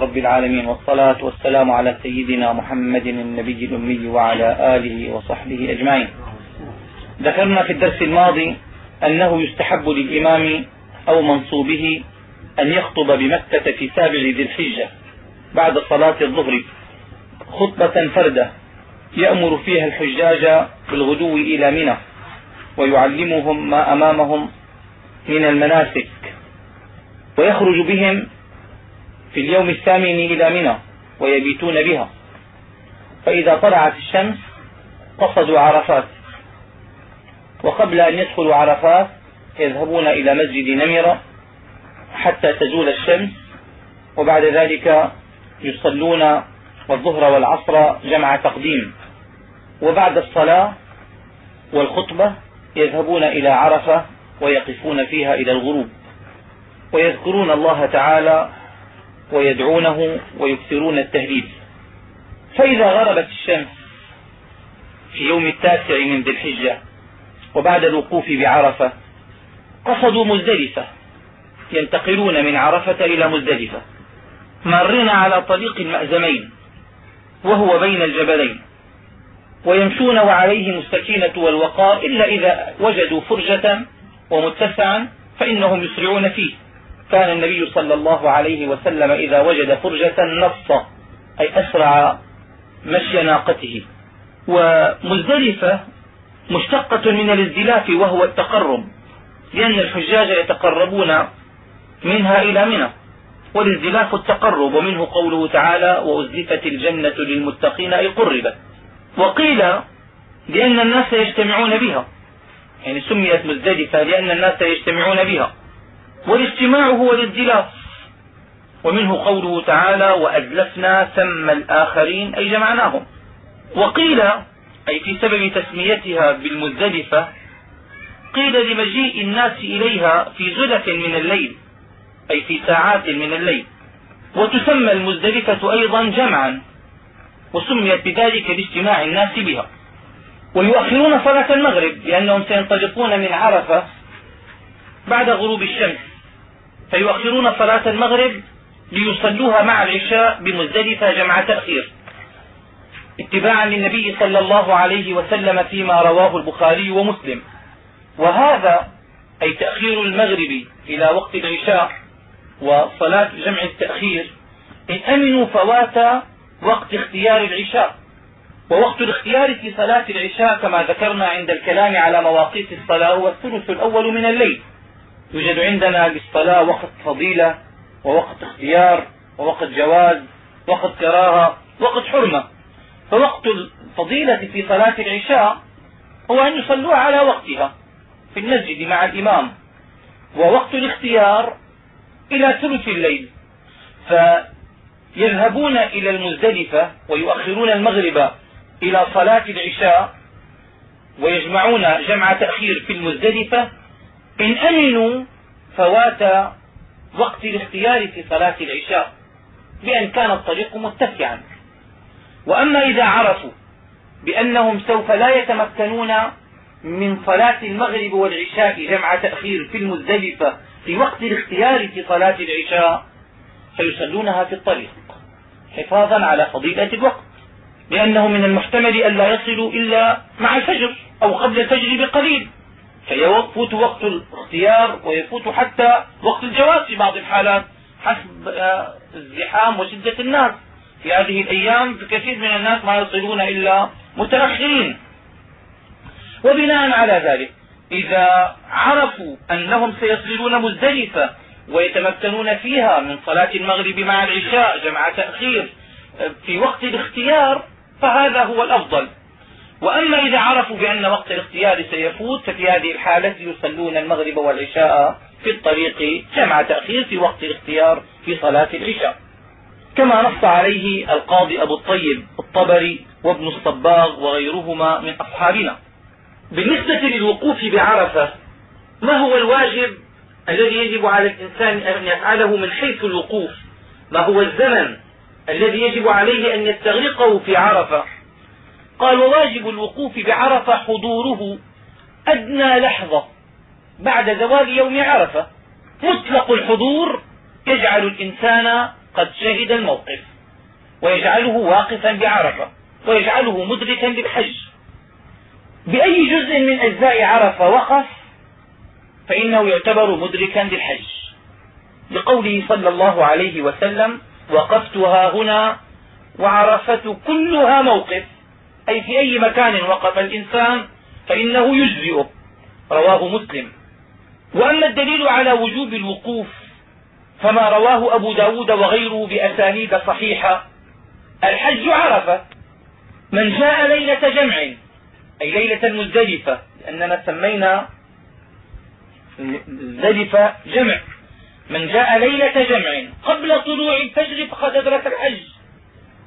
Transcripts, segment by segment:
رب العالمين والصلاة والسلام على سيدنا محمد النبي الأمي وعلى آله وصحبه أجمعين. ذكرنا في الدرس الماضي أنه يستحب للإمام أو منصوبه أن يخطب بمكة في سابع ذي الحجة بعد صلاة الظهر. خطبة فردة يأمر فيها الحجاج بالغدو إلى منى ويعلمهم ما أمامهم من المناسك. ويخرج بهم في اليوم الثامن إلى منى ويبيتون بها. فإذا طلعت الشمس قصدوا عرفات. وقبل أن يدخلوا عرفات يذهبون إلى مسجد نمرة حتى تزول الشمس وبعد ذلك يصلون الظهر والعصر جمع تقديم. وبعد الصلاة والخطبة يذهبون إلى عرفة ويقفون فيها إلى الغروب. ويذكرون الله تعالى ويدعونه ويكثرون التهليل فإذا غربت الشمس في يوم التاسع من ذي الحجة وبعد الوقوف بعرفة قصدوا مزدلفة ينتقلون من عرفة إلى مزدلفة. مارين على طريق المأزمين وهو بين الجبلين. ويمشون وعليهم السكينة والوقار إلا إذا وجدوا فرجة ومتسعا فإنهم يسرعون فيه. كان النبي صلى الله عليه وسلم إذا وجد فرجة نص أي أسرع مشي ناقته. ومزدلفة مشتقة من الازدلاف وهو التقرب لأن الحجاج يتقربون منها إلى منى والازدلاف التقرب ومنه قوله تعالى وأزلفت الجنة للمتقين أي قربت. وقيل لأن الناس يجتمعون بها يعني سميت مزدلفة لأن الناس يجتمعون بها. والاجتماع هو الازدلاف ومنه قوله تعالى وأزلفنا ثم الآخرين أي جمعناهم. وقيل أي في سبب تسميتها بالمزدلفة قيل لمجيء الناس إليها في زلف من الليل أي في ساعات من الليل. وتسمى المزدلفة أيضا جمعا وسميت بذلك لاجتماع الناس بها. ويؤخرون صلاة المغرب لأنهم سينطلقون من عرفة بعد غروب الشمس. فيؤخرون صلاة المغرب ليصلوها مع العشاء بمزدلفة جمع تأخير. اتباعا للنبي صلى الله عليه وسلم فيما رواه البخاري ومسلم. وهذا أي تأخير المغرب إلى وقت العشاء وصلاة جمع التأخير إن أمنوا فوات وقت اختيار العشاء. ووقت الاختيار في صلاة العشاء كما ذكرنا عند الكلام على مواقيت الصلاة هو الثلث الأول من الليل. يوجد عندنا للصلاة وقت فضيلة ووقت اختيار ووقت جواز وقت كراهة وقت حرمة. فوقت الفضيلة في صلاة العشاء هو أن يصلوها على وقتها في المسجد مع الإمام. ووقت الاختيار إلى ثلث الليل. فيذهبون إلى المزدلفة ويؤخرون المغرب إلى صلاة العشاء ويجمعون جمع تأخير في المزدلفة إن أمنوا فوات وقت الاختيار في صلاة العشاء بأن كان الطريق متسعا. وأما إذا عرفوا بأنهم سوف لا يتمكنون من صلاة المغرب والعشاء جمع تأخير في المزدلفة في وقت الاختيار في صلاة العشاء فيصلونها في الطريق حفاظا على فضيلة الوقت لأنه من المحتمل أن لا يصلوا إلا مع الفجر أو قبل الفجر بقليل. فيفوت وقت الاختيار ويفوت حتى وقت الجواز في بعض الحالات حسب الزحام وشدة الناس. في هذه الأيام في كثير من الناس ما يصلون إلا متأخرين. وبناء على ذلك إذا عرفوا أنهم سيصلون مزدلفة ويتمكنون فيها من صلاة المغرب مع العشاء جمع تأخير في وقت الاختيار فهذا هو الأفضل. وأما إذا عرفوا بأن وقت الاختيار سيفوت ففي هذه الحالة يصلون المغرب والعشاء في الطريق جمع تأخير في وقت الاختيار في صلاة العشاء. كما نص عليه القاضي أبو الطيب الطبري وابن الصباغ وغيرهما من أصحابنا. بالنسبة للوقوف بعرفة ما هو الواجب الذي يجب على الإنسان أن يفعله من حيث الوقوف؟ ما هو الزمن الذي يجب عليه أن يستغرقه في عرفة؟ قال وواجب الوقوف بعرفة حضوره أدنى لحظة بعد زوال يوم عرفة. مطلق الحضور يجعل الإنسان قد شهد الموقف ويجعله واقفا بعرفة ويجعله مدركا للحج بأي جزء من أجزاء عرفة وقف فإنه يعتبر مدركا للحج لقوله صلى الله عليه وسلم وقفتها هنا وعرفة كلها موقف. أي في أي مكان وقف الإنسان فإنه يجزئه رواه مسلم. وأما الدليل على وجوب الوقوف فما رواه أبو ب داود وغيره بأسانيد صحيحة. الحج عرفة. من جاء ليلة جمع أي ليلة مزدلفة لأننا سمينا مزدلفة جمع. من جاء ليلة جمع قبل طلوع الفجر فقد أدرك الحج.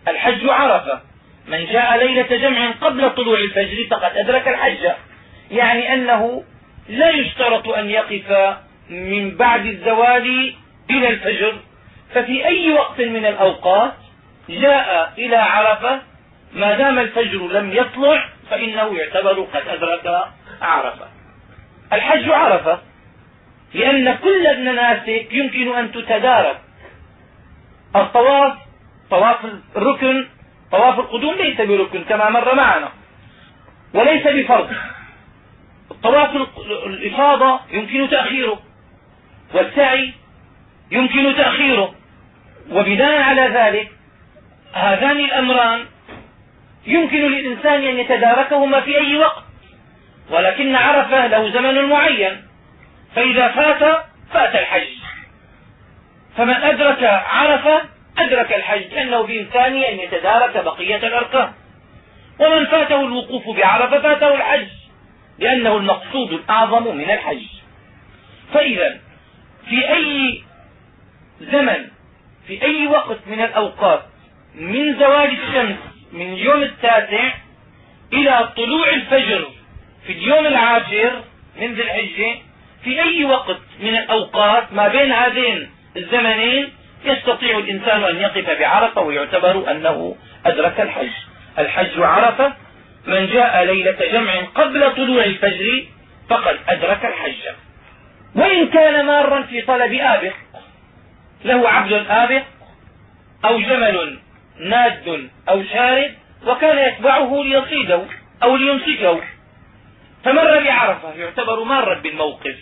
الحج عرفة. من جاء ليلة جمع قبل طلوع الفجر فقد أدرك الحج. يعني أنه لا يشترط أن يقف من بعد الزوال إلى الفجر. ففي أي وقت من الأوقات جاء إلى عرفة ما دام الفجر لم يطلع فإنه يعتبر قد أدرك عرفة. الحج عرفة لأن كل المناسك يمكن أن تتدارك. الطواف طواف الركن طواف القدوم ليس بركن كما مر معنا. وليس بفرض. طواف الإفاضة يمكن تأخيره والسعي يمكن تأخيره. وبناء على ذلك هذان الأمران يمكن للإنسان أن يتداركهما في أي وقت. ولكن عرفة له زمن معين. فإذا فات فات الحج. فمن أدرك عرفة أدرك الحج لأنه بإمكانه أن يتدارك بقية الأركان ومن فاته الوقوف بعرفة فاته الحج لأنه المقصود الأعظم من الحج. فإذا في أي زمن في أي وقت من الأوقات من زوال الشمس من اليوم التاسع إلى طلوع الفجر في اليوم العاشر من ذي الحجة في أي وقت من الأوقات ما بين هذين الزمنين يستطيع الإنسان أن يقف بعرفة ويعتبر أنه أدرك الحج. الحج عرفة. من جاء ليلة جمع قبل طلوع الفجر فقد أدرك الحج. وإن كان مارا في طلب آبق له عبد آبق أو جمل ناد أو شارد وكان يتبعه ليصيده أو ليمسكه. فمر بعرفة يعتبر مارا بالموقف.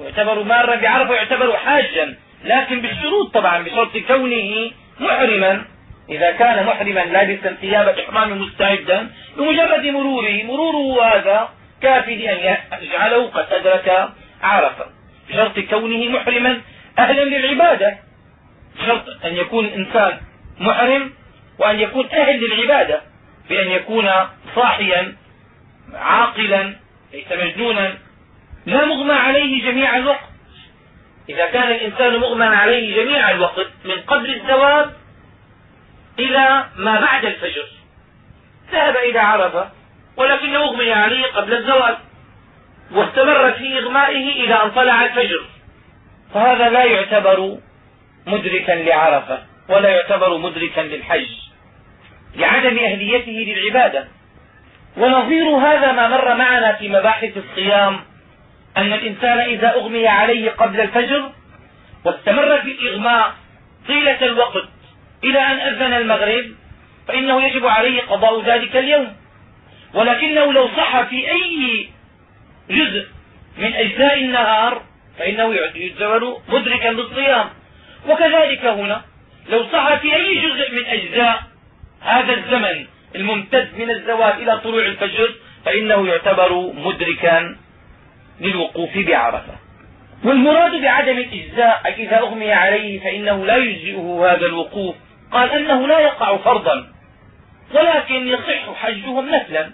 يعتبر مارا بعرفة يعتبر حاجا. لكن بالشروط طبعا بشرط كونه محرما. إذا كان محرما لابسا ثياب إحرام مستعدا بمجرد مروره. مروره هذا كافي لأن يجعله قد أدرك عرفة. بشرط كونه محرما أهلا للعبادة. بشرط أن يكون الإنسان محرم وأن يكون أهل للعبادة. بأن يكون صاحيا عاقلا ليس مجنونا. لا مغمى عليه جميع الوقت. إذا كان الإنسان مغمى عليه جميع الوقت من قبل الزواج إلى ما بعد الفجر. ذهب إلى عرفة ولكنه أغمي عليه قبل الزواج واستمر في إغمائه إلى أن طلع الفجر. فهذا لا يعتبر مدركا لعرفة ولا يعتبر مدركا للحج لعدم أهليته للعبادة. ونظير هذا ما مر معنا في مباحث الصيام أن الإنسان إذا أغمي عليه قبل الفجر واستمر في الإغماء طيلة الوقت إلى أن أذن المغرب فإنه يجب عليه قضاء ذلك اليوم. ولكنه لو صح في أي جزء من أجزاء النهار فإنه يعتبر مدركا للصيام وكذلك هنا لو صح في أي جزء من أجزاء هذا الزمن الممتد من الزوال إلى طلوع الفجر فإنه يعتبر مدركا للوقوف بعرفة. والمراد بعدم الإجزاء أي إذا أغمي عليه فإنه لا يجزئه هذا الوقوف. قال أنه لا يقع فرضا ولكن يصح حجهم نفلا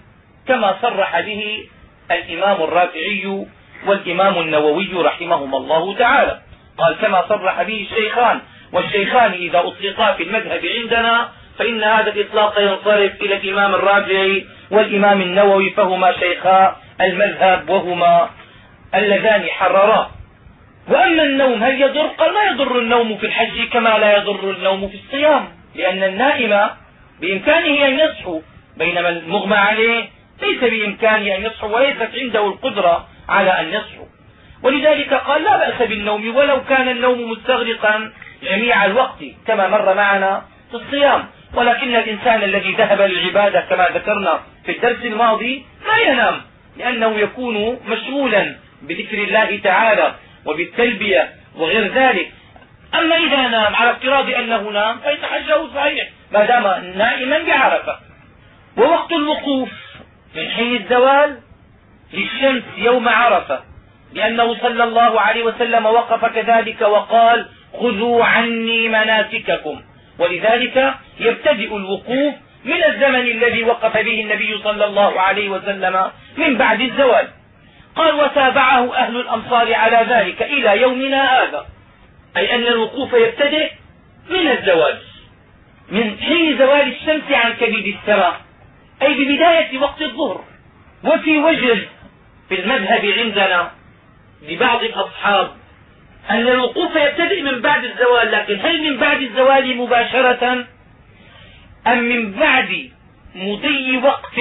كما صرح به الإمام الرافعي والإمام النووي رحمهما الله تعالى. قال كما صرح به الشيخان والشيخان إذا أطلقا في المذهب عندنا فإن هذا الإطلاق ينصرف إلى الإمام الرافعي والإمام النووي فهما شيخا المذهب وهما اللذان حررا. وأما النوم هل يضر؟ قال لا يضر النوم في الحج كما لا يضر النوم في الصيام لأن النائم بإمكانه أن يصحو بينما المغمى عليه ليس بإمكانه أن يصحو وليست عنده القدرة على أن يصحو. ولذلك قال لا بأس بالنوم ولو كان النوم مستغرقا جميع الوقت كما مر معنا في الصيام. ولكن الإنسان الذي ذهب للعبادة كما ذكرنا في الدرس الماضي لا ينام لأنه يكون مشغولا بذكر الله تعالى وبالتلبية وغير ذلك. أما إذا نام على افتراض أنه نام فيتحجه صحيح ما دام نائما بعرفة. ووقت الوقوف من حين الزوال للشمس يوم عرفة لأنه صلى الله عليه وسلم وقف كذلك وقال خذوا عني مناسككم. ولذلك يبتدئ الوقوف من الزمن الذي وقف به النبي صلى الله عليه وسلم من بعد الزوال. قال وتابعه أهل الأمصار على ذلك إلى يومنا هذا. أي أن الوقوف يبتدئ من الزوال من حين زوال الشمس عن كبد السماء أي ببداية وقت الظهر. وفي وجه في المذهب عندنا لبعض الأصحاب أن الوقوف يبتدئ من بعد الزوال. لكن هل من بعد الزوال مباشرة؟ أم من بعد مضي وقت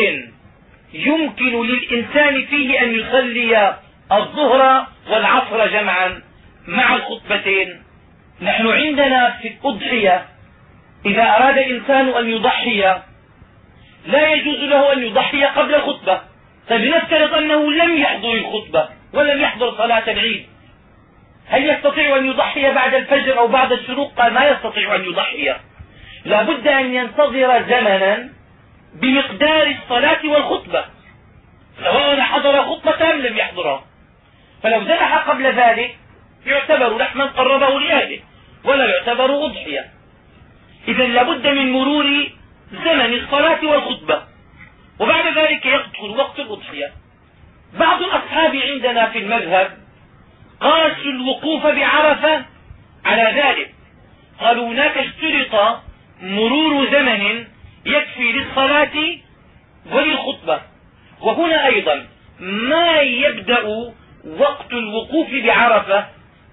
يمكن للإنسان فيه أن يصلي الظهر والعصر جمعا مع الخطبتين. نحن عندنا في الأضحية إذا أراد الإنسان أن يضحي لا يجوز له أن يضحي قبل الخطبة فلنفترض أنه لم يحضر الخطبة ولم يحضر صلاة العيد. هل يستطيع أن يضحي بعد الفجر أو بعد الشروق؟ قال ما يستطيع أن يضحي. لا بد أن ينتظر زمنا بمقدار الصلاة والخطبة. سواء حضر خطبة أم لم يحضرها. فلو ذبح قبل ذلك يعتبر لحما قربه لأهله ولا يعتبر أضحية. إذا لابد من مرور زمن الصلاة والخطبة. وبعد ذلك يدخل وقت الأضحية. بعض الأصحاب عندنا في المذهب قاسوا الوقوف بعرفة على ذلك. قالوا هناك اشترط مرور زمن يكفي للصلاة وللخطبة. وهنا أيضا ما يبدأ وقت الوقوف بعرفة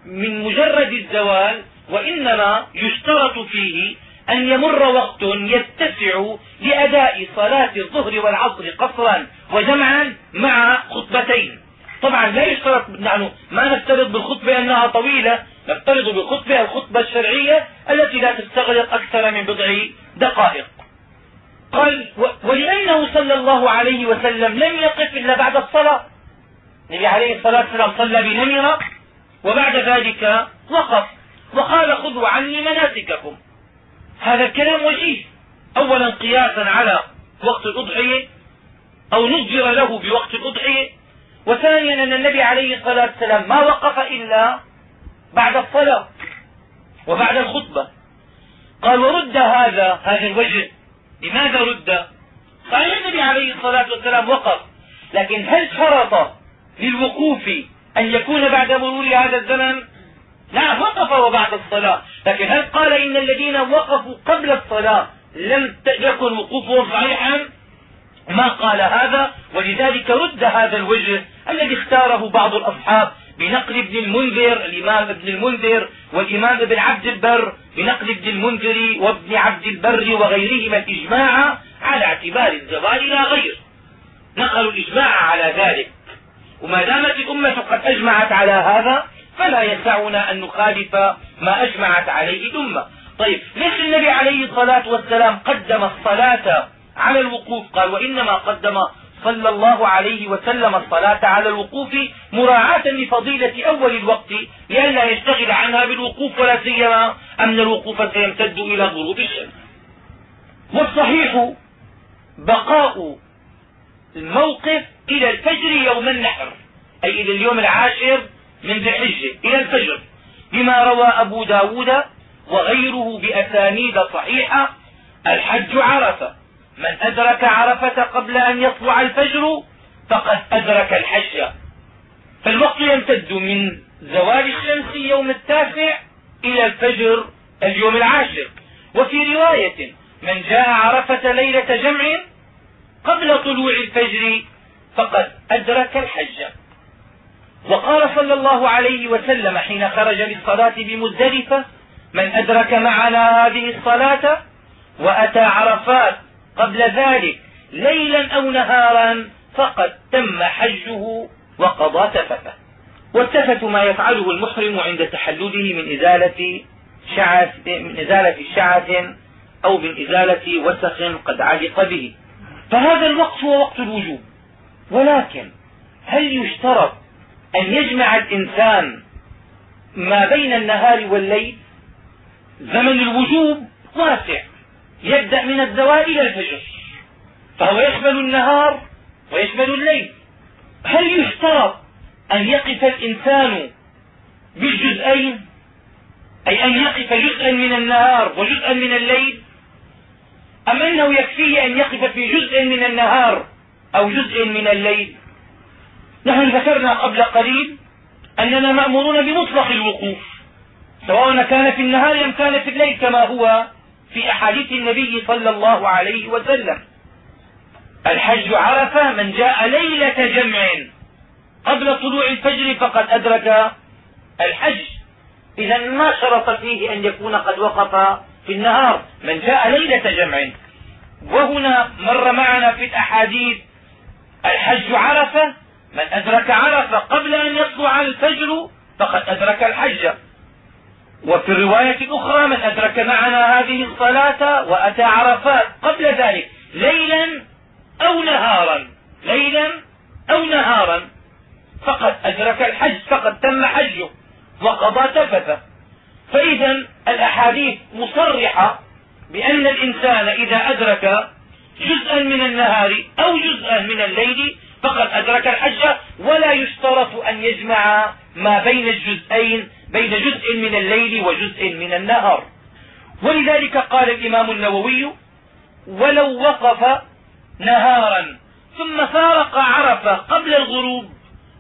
من مجرد الزوال وإنما يشترط فيه أن يمر وقت يتسع لأداء صلاة الظهر والعصر قصرا وجمعا مع خطبتين. طبعا لا يشترط نحن ما نفترض بالخطبة أنها طويلة نفترض بالخطبة الخطبة الشرعية التي لا تستغرق أكثر من بضع دقائق. قال ولأنه صلى الله عليه وسلم لم يقف إلا بعد الصلاة. النبي عليه الصلاة والسلام صلى بنمرة وبعد ذلك وقف. وقال خذوا عني مناسككم. هذا الكلام وجيه. أولا قياسا على وقت الأضحية أو نظر له بوقت الأضحية. وثانيا أن النبي عليه الصلاة والسلام ما وقف إلا بعد الصلاة وبعد الخطبة. قال ورد هذا هذا الوجه لماذا رد؟ صحيح النبي عليه الصلاة والسلام وقف. لكن هل شرط للوقوف أن يكون بعد مرور هذا الزمن؟ نعم وقف وبعد الصلاة. لكن هل قال إن الذين وقفوا قبل الصلاة لم يكن وقوفهم صحيحا؟ ما قال هذا. ولذلك رد هذا الوجه الذي اختاره بعض الأصحاب بنقل ابن المنذر الإمام ابن المنذر والإمام ابن عبد البر بنقل ابن المنذر وابن عبد البر وغيرهما الإجماع على اعتبار الزوال لا غير. نقلوا الإجماع على ذلك. وما دامت الأمة قد أجمعت على هذا فلا يسعنا أن نخالف ما أجمعت عليه الأمة. طيب ليش النبي عليه الصلاة والسلام قدم الصلاة على الوقوف؟ قال وإنما قدم صلى الله عليه وسلم الصلاة على الوقوف مراعاة لفضيلة أول الوقت لئلا يشتغل عنها بالوقوف ولا سيما أن الوقوف سيمتد إلى غروب الشمس. والصحيح بقاء الموقف إلى الفجر يوم النحر أي إلى اليوم العاشر من ذي الحجة إلى الفجر. بما روى أبو ب داود وغيره بأسانيد صحيحة الحج عرفة. من أدرك عرفة قبل أن يطلع الفجر فقد أدرك الحج فالوقت يمتد من زوال الشمس يوم التاسع إلى الفجر اليوم العاشر. وفي رواية من جاء عرفة ليلة جمع قبل طلوع الفجر فقد أدرك الحج وقال صلى الله عليه وسلم حين خرج للصلاة بمزدلفة من أدرك معنا هذه الصلاة وأتى عرفات قبل ذلك ليلا أو نهارا فقد تم حجه وقضى تفته والتفت ما يفعله المحرم عند تحلله من إزالة شعث من إزالة شعث أو من إزالة وسخ قد علق به. فهذا الوقت هو وقت الوجوب. ولكن هل يشترط أن يجمع الإنسان ما بين النهار والليل؟ زمن الوجوب واسع. يبدأ من الزوال إلى الفجر. فهو يشمل النهار ويشمل الليل. هل يشترط أن يقف الإنسان بالجزئين؟ أي أن يقف جزءا من النهار وجزءا من الليل؟ أم أنه يكفيه أن يقف في جزء من النهار أو جزء من الليل؟ نحن ذكرنا قبل قليل أننا مأمورون بمطلق الوقوف. سواء كان في النهار أم كان في الليل كما هو في أحاديث النبي صلى الله عليه وسلم. الحج عرفة من جاء ليلة جمع. قبل طلوع الفجر فقد أدرك الحج. إذا ما شرط فيه أن يكون قد وقف في النهار. من جاء ليلة جمع. وهنا مر معنا في الأحاديث الحج عرفة. من أدرك عرفة قبل أن يطلع الفجر فقد أدرك الحج. وفي الرواية الأخرى من أدرك معنا هذه الصلاة وأتى عرفات قبل ذلك ليلا أو نهارا ليلا أو نهارا. فقد أدرك الحج فقد تم حجه وقضى تفثه. فإذا الأحاديث مصرحة بأن الإنسان إذا أدرك جزءا من النهار أو جزءا من الليل فقد أدرك الحج ولا يشترط أن يجمع ما بين الجزئين بين جزء من الليل وجزء من النهار. ولذلك قال الإمام النووي ولو وقف نهارا ثم فارق عرفة قبل الغروب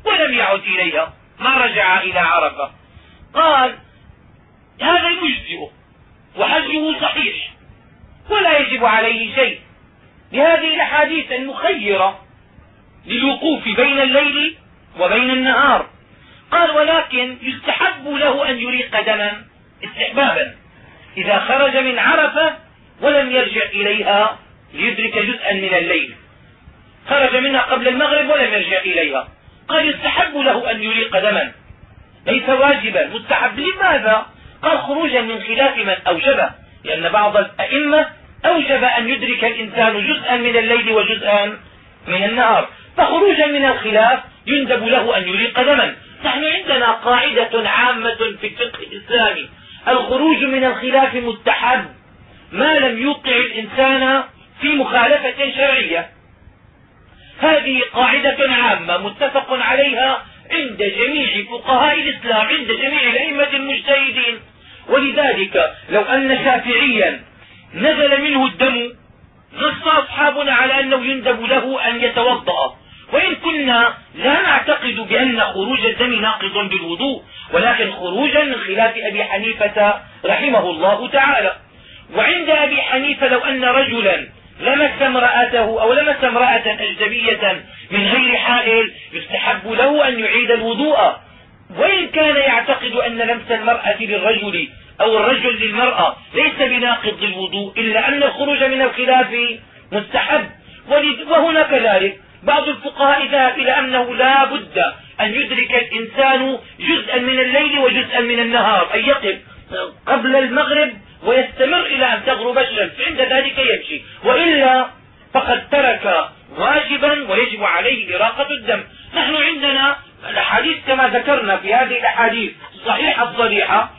ولم يعد إليها ما رجع إلى عرفة. قال هذا يجزئه وحجه صحيح ولا يجب عليه شيء. لهذه الأحاديث المخيرة للوقوف بين الليل وبين النهار. قال ولكن يستحب له أن يريق دما استحبابا. إذا خرج من عرفة ولم يرجع إليها ليدرك جزءا من الليل. خرج منها قبل المغرب ولم يرجع إليها. قال يستحب له أن يريق دما. ليس واجبا. مستحب. لماذا؟ قال خروجا من خلاف من أوجبه. لأن بعض الأئمة أوجب أن يدرك الإنسان جزءا من الليل وجزءا من النهار. فخروجا من الخلاف يندب له أن يريق دما نحن عندنا قاعدة عامة في الفقه الإسلامي. الخروج من الخلاف مستحب ما لم يوقع الإنسان في مخالفة شرعية. هذه قاعدة عامة متفق عليها عند جميع فقهاء الإسلام عند جميع الأئمة المجتهدين. ولذلك لو أن شافعيا نزل منه الدم نص أصحابنا على أنه يندب له أن يتوضأ. وإن كنا لا نعتقد بأن خروج الدم ناقض بالوضوء ولكن خروجا من خلاف أبي حنيفة رحمه الله تعالى. وعند أبي حنيفة لو أن رجلا لمس امرأته أو لمس امرأة أجنبية من غير حائل يستحب له أن يعيد الوضوء. وإن كان يعتقد أن لمس المرأة للرجل أو الرجل للمرأة ليس بناقض للوضوء إلا أن الخروج من الخلاف مستحب. وهنا كذلك بعض الفقهاء ذهب إلى أنه لا بد أن يدرك الإنسان جزءا من الليل وجزءا من النهار أن يقف قبل المغرب ويستمر إلى أن تغرب الشمس عند ذلك يمشي. وإلا فقد ترك واجبا ويجب عليه إراقة الدم. نحن عندنا الأحاديث كما ذكرنا في هذه الأحاديث الصحيحة الصريحة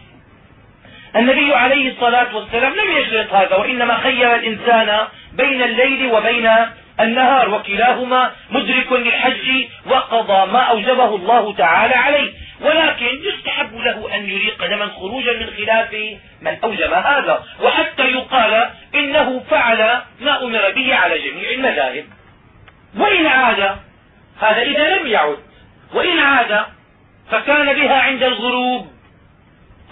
النبي عليه الصلاة والسلام لم يشرط هذا وإنما خير الإنسان بين الليل وبين النهار وكلاهما مدرك للحج وقضى ما أوجبه الله تعالى عليه. ولكن يستحب له أن يريق دما خروجا من خلاف من أوجب هذا. وحتى يقال إنه فعل ما أمر به على جميع المذاهب. وإن عاد هذا إذا لم يعد. وإن عاد فكان بها عند الغروب.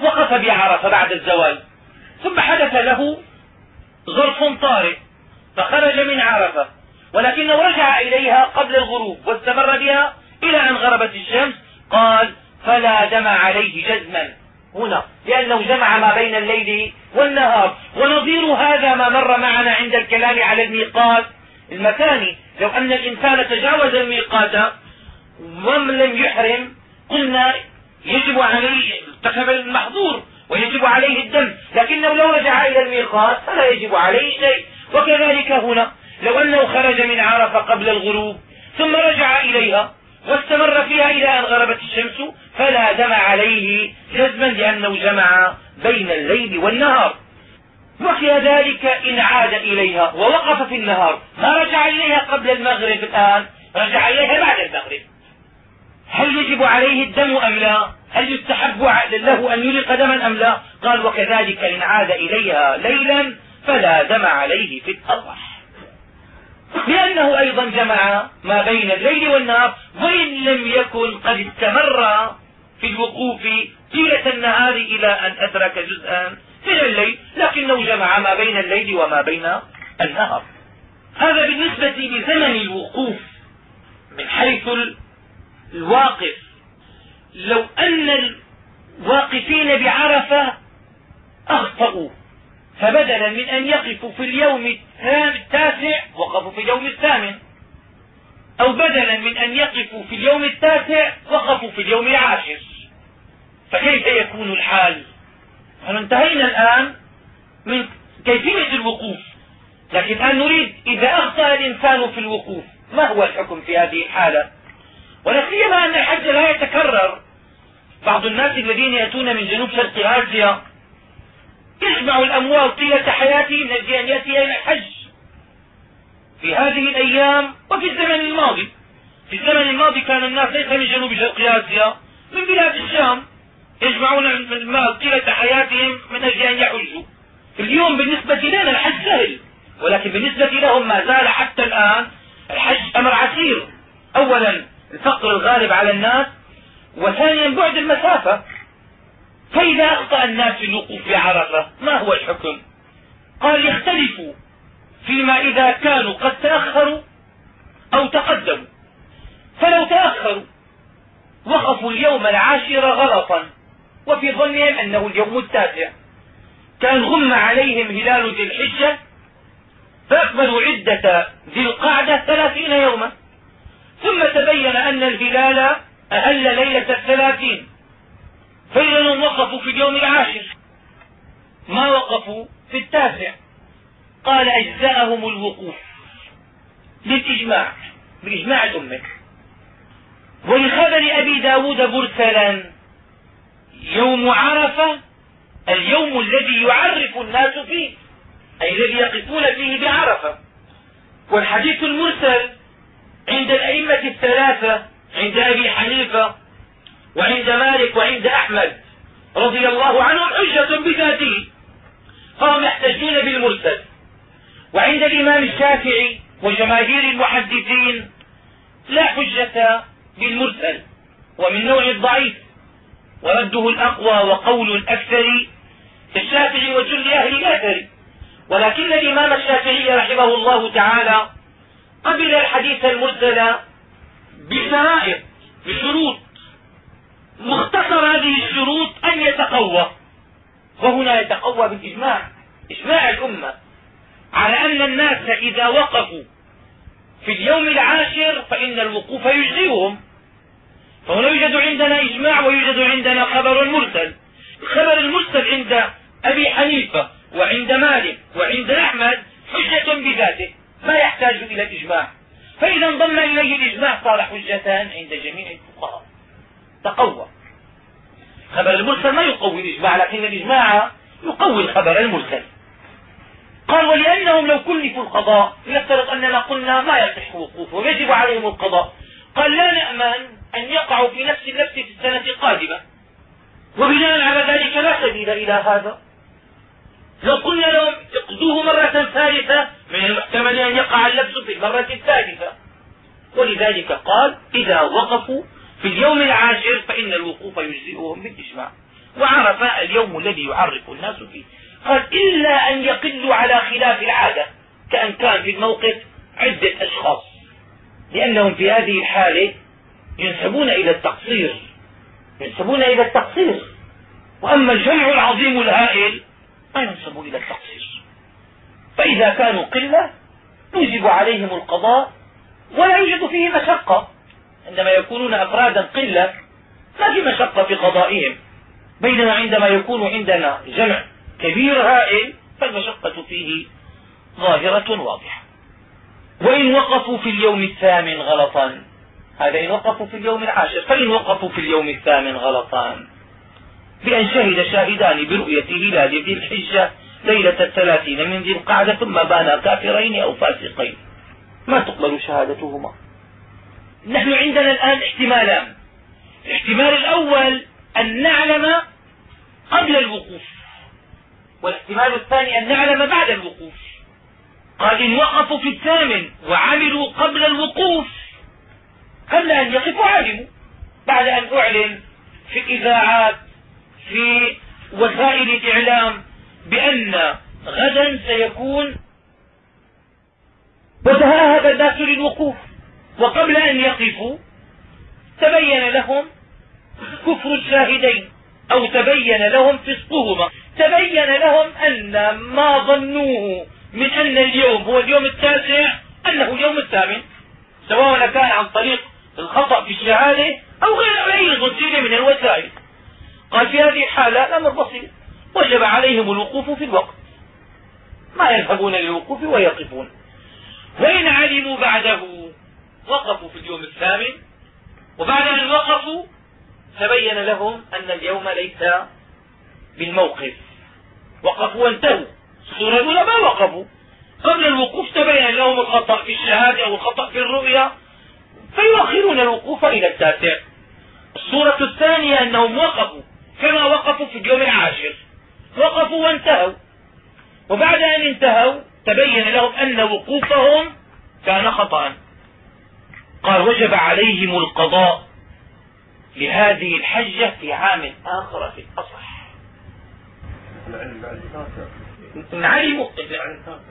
وقف بعرفة بعد الزوال. ثم حدث له ظرف طارئ فخرج من عرفة. ولكنه رجع إليها قبل الغروب واستمر بها إلى أن غربت الشمس. قال فلا دم عليه جزما. هنا لأنه جمع ما بين الليل والنهار. ونظير هذا ما مر معنا عند الكلام على الميقات. المكاني لو أن الإنسان تجاوز الميقات ومن لم يحرم قلنا يجب عليه ارتكب المحظور ويجب عليه الدم. لكنه لو رجع إلى الميقات فلا يجب عليه شيء. وكذلك هنا لو أنه خرج من عرفة قبل الغروب ثم رجع إليها واستمر فيها إلى أن غربت الشمس فلا دم عليه جزما لأنه جمع بين الليل والنهار. وكذلك إن عاد إليها ووقف في النهار. ما رجع إليها قبل المغرب الآن رجع إليها بعد المغرب. هل يجب عليه الدم أم لا؟ هل يستحب له أن يلق دما أم لا؟ قال وكذلك إن عاد إليها ليلا فلا دم عليه في الأضح لأنه أيضا جمع ما بين الليل والنهار وإن لم يكن قد استمر في الوقوف طيلة النهار إلى أن أدرك جزءا من الليل لكنه جمع ما بين الليل وما بين النهار. هذا بالنسبة لزمن الوقوف من حيث الواقف. لو أن الواقفين بعرفة أخطأوا. فبدلا من أن يقفوا في اليوم التاسع وقفوا في اليوم الثامن. أو بدلا من أن يقفوا في اليوم التاسع وقفوا في اليوم العاشر. فكيف يكون الحال؟ نحن انتهينا الآن من كيفية الوقوف؟ لكن الآن نريد إذا أخطأ الإنسان في الوقوف ما هو الحكم في هذه الحالة؟ ولا سيما أن الحج لا يتكرر. بعض الناس الذين يأتون من جنوب شرق آسيا يجمع الأموال طيلة حياته من أجل أن يأتي إلى الحج. في هذه الأيام وفي الزمن الماضي. في الزمن الماضي كان الناس ليس من جنوب شرق آسيا من بلاد الشام يجمعون المال طيلة حياتهم من أجل أن يحجوا. اليوم بالنسبة لنا الحج سهل ولكن بالنسبة لهم ما زال حتى الآن الحج أمر عسير. أولا الفقر الغالب على الناس وثانيا بعد المسافة. فإذا أخطأ الناس في الوقوف في عرفة ما هو الحكم؟ قال يختلفوا فيما إذا كانوا قد تأخروا أو تقدموا. فلو تأخروا وقفوا اليوم العاشر غلطا وفي ظنهم أنه اليوم التاسع كان غم عليهم هلال ذي الحجة فأكملوا عدة ذي القعدة ثلاثين يوما. ثم تبين أن الهلال أهل ليلة الثلاثين. فإذا وقفوا في اليوم العاشر. ما وقفوا في التاسع. قال أجزاهم الوقوف. بالإجماع. بإجماع الأمة. ولخبر أبي ب داود مرسلا يوم عرفة اليوم الذي يعرف الناس فيه أي الذي يقفون فيه بعرفة. والحديث المرسل عند الأئمة الثلاثة عند أبي حنيفة وعند مالك وعند أحمد رضي الله عنهم حجة بذاته. فهم يحتجون بالمرسل. وعند الإمام الشافعي وجماهير المحدثين لا حجة بالمرسل ومن نوع الضعيف. ورده الأقوى وقول الأكثر كالشافعي وجل أهل الأثر. ولكن الإمام الشافعي رحمه الله تعالى قبل الحديث المرسل بشرائط بشروط. مختصر هذه الشروط أن يتقوى. وهنا يتقوى بالإجماع. إجماع الأمة على أن الناس إذا وقفوا في اليوم العاشر فإن الوقوف يجزئهم. فهنا يوجد عندنا إجماع ويوجد عندنا خبر مرسل. الخبر المرسل عند أبي حنيفة وعند مالك وعند أحمد حجة بذاته ما يحتاج إلى الإجماع. فإذا انضم إليه الإجماع صار حجة عند جميع الفقهاء. تقوى. خبر المرسل ما يقوي الإجماع لكن الإجماع يقوي الخبر المرسل. قال ولأنهم لو كلفوا القضاء يفترض أننا قلنا ما يصح وقوفه ويجب عليهم القضاء. قال لا نأمن أن يقعوا في نفس النفس في السنة القادمة. وبناء على ذلك لا سبيل إلى هذا. لو قلنا لهم اقضوه مرة ثالثة من المحتمل أن يقع اللبس في المرة الثالثة. ولذلك قال إذا وقفوا في اليوم العاشر فإن الوقوف يجزئهم بالإجماع. وعرف اليوم الذي يعرف الناس فيه. قال إلا أن يقلوا على خلاف العادة كأن كان في الموقف عدة أشخاص. لأنهم في هذه الحالة ينسبون إلى التقصير. ينسبون إلى التقصير. وأما الجمع العظيم الهائل ما ينسب إلى التقصير. فإذا كانوا قلة يجب عليهم القضاء ولا يوجد فيه مشقة. عندما يكونون أفرادا قلة ما في مشقة في قضائهم. بينما عندما يكون عندنا جمع كبير هائل فالمشقة فيه ظاهرة واضحة. وإن وقفوا في اليوم الثامن غلطا هذا إن وقفوا في اليوم العاشر فإن وقفوا في اليوم الثامن غلطا. بأن شهد شاهدان برؤية هلال ذي الحجة ليلة الثلاثين من ذي القعدة ثم بانا كافرين أو فاسقين. ما تقبل شهادتهما؟ نحن عندنا الآن احتمالان. الاحتمال الأول أن نعلم قبل الوقوف والاحتمال الثاني أن نعلم بعد الوقوف. قال إن وقفوا في الثامن وعملوا قبل الوقوف قبل أن يقفوا علموا بعد أن أعلن في الإذاعات في وسائل الإعلام بأن غدا سيكون وتهاهب الناس للوقوف وقبل أن يقفوا تبين لهم كفر الشاهدين أو تبين لهم فسقهما. تبين لهم أن ما ظنوه من أن اليوم هو اليوم التاسع أنه اليوم الثامن سواء كان عن طريق الخطأ في الشهادة أو غير أي وسيلة من الوسائل. قال في هذه الحالة الأمر بسيط وجب عليهم الوقوف في الوقت. ما يذهبون للوقوف ويقفون. وإن علموا بعده وقفوا في اليوم الثامن وبعد أن وقفوا تبين لهم أن اليوم ليس بالموقف. وقفوا وانتهوا. الصورة الأولى ما وقفوا. قبل الوقوف تبين لهم الخطأ في الشهادة أو الخطأ في الرؤيا فيؤخرون الوقوف إلى التاسع. الصورة الثانية أنهم وقفوا. كما وقفوا في اليوم العاشر. وقفوا وانتهوا. وبعد أن انتهوا تبين لهم أن وقوفهم كان خطأ. قال وجب عليهم القضاء لهذه الحجة في عام آخر في الأصح. إن علموا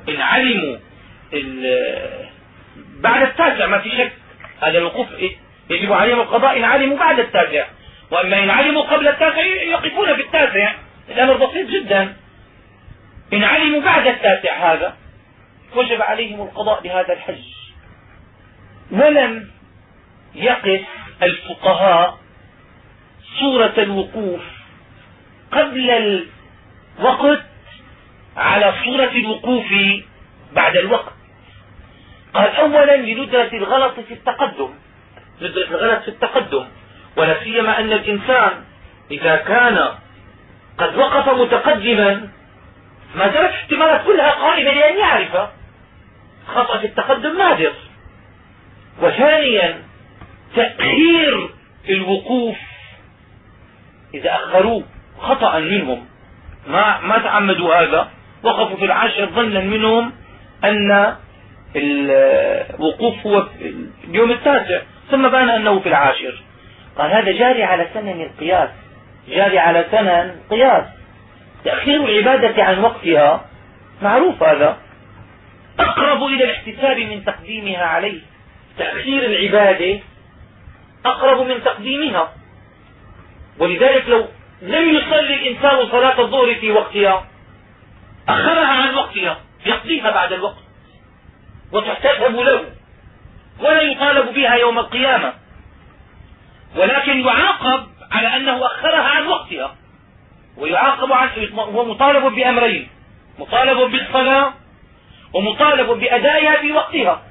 إن علموا بعد التاسع ما في شك. هذا الوقوف يجب عليهم القضاء. إن علموا بعد التاسع. وأما إن علموا قبل التاسع يقفون في التاسع. الأمر بسيط جدا. إن علموا بعد التاسع هذا وجب عليهم القضاء بهذا الحج. ولم يقف الفقهاء صورة الوقوف قبل الوقت على صورة الوقوف بعد الوقت. قال أولا لندرة الغلط في التقدم. ندرة الغلط في التقدم. ولا سيما أن الإنسان إذا كان قد وقف متقدما ما زالت الاحتمالات كلها قائمة لأن يعرف خطأ في التقدم نادر. وثانيا تأخير الوقوف إذا أخروه خطأ منهم. ما ما تعمدوا هذا. وقفوا في العاشر ظنا منهم أن الوقوف هو في اليوم التاسع ثم بان أنه في العاشر. قال هذا جاري على سنن القياس. جاري على سنن قياس. تأخير العبادة عن وقتها معروف هذا. أقرب إلى الاحتساب من تقديمها عليه. تأخير العبادة أقرب من تقديمها. ولذلك لو لم يصلي الإنسان صلاة الظهر في وقتها أخرها عن وقتها يقضيها بعد الوقت وتحتسب له ولا يطالب بها يوم القيامة. ولكن يعاقب على أنه أخرها عن وقتها ويعاقب عن هو مطالب بأمرين مطالب بالصلاة ومطالب بأدائها في وقتها.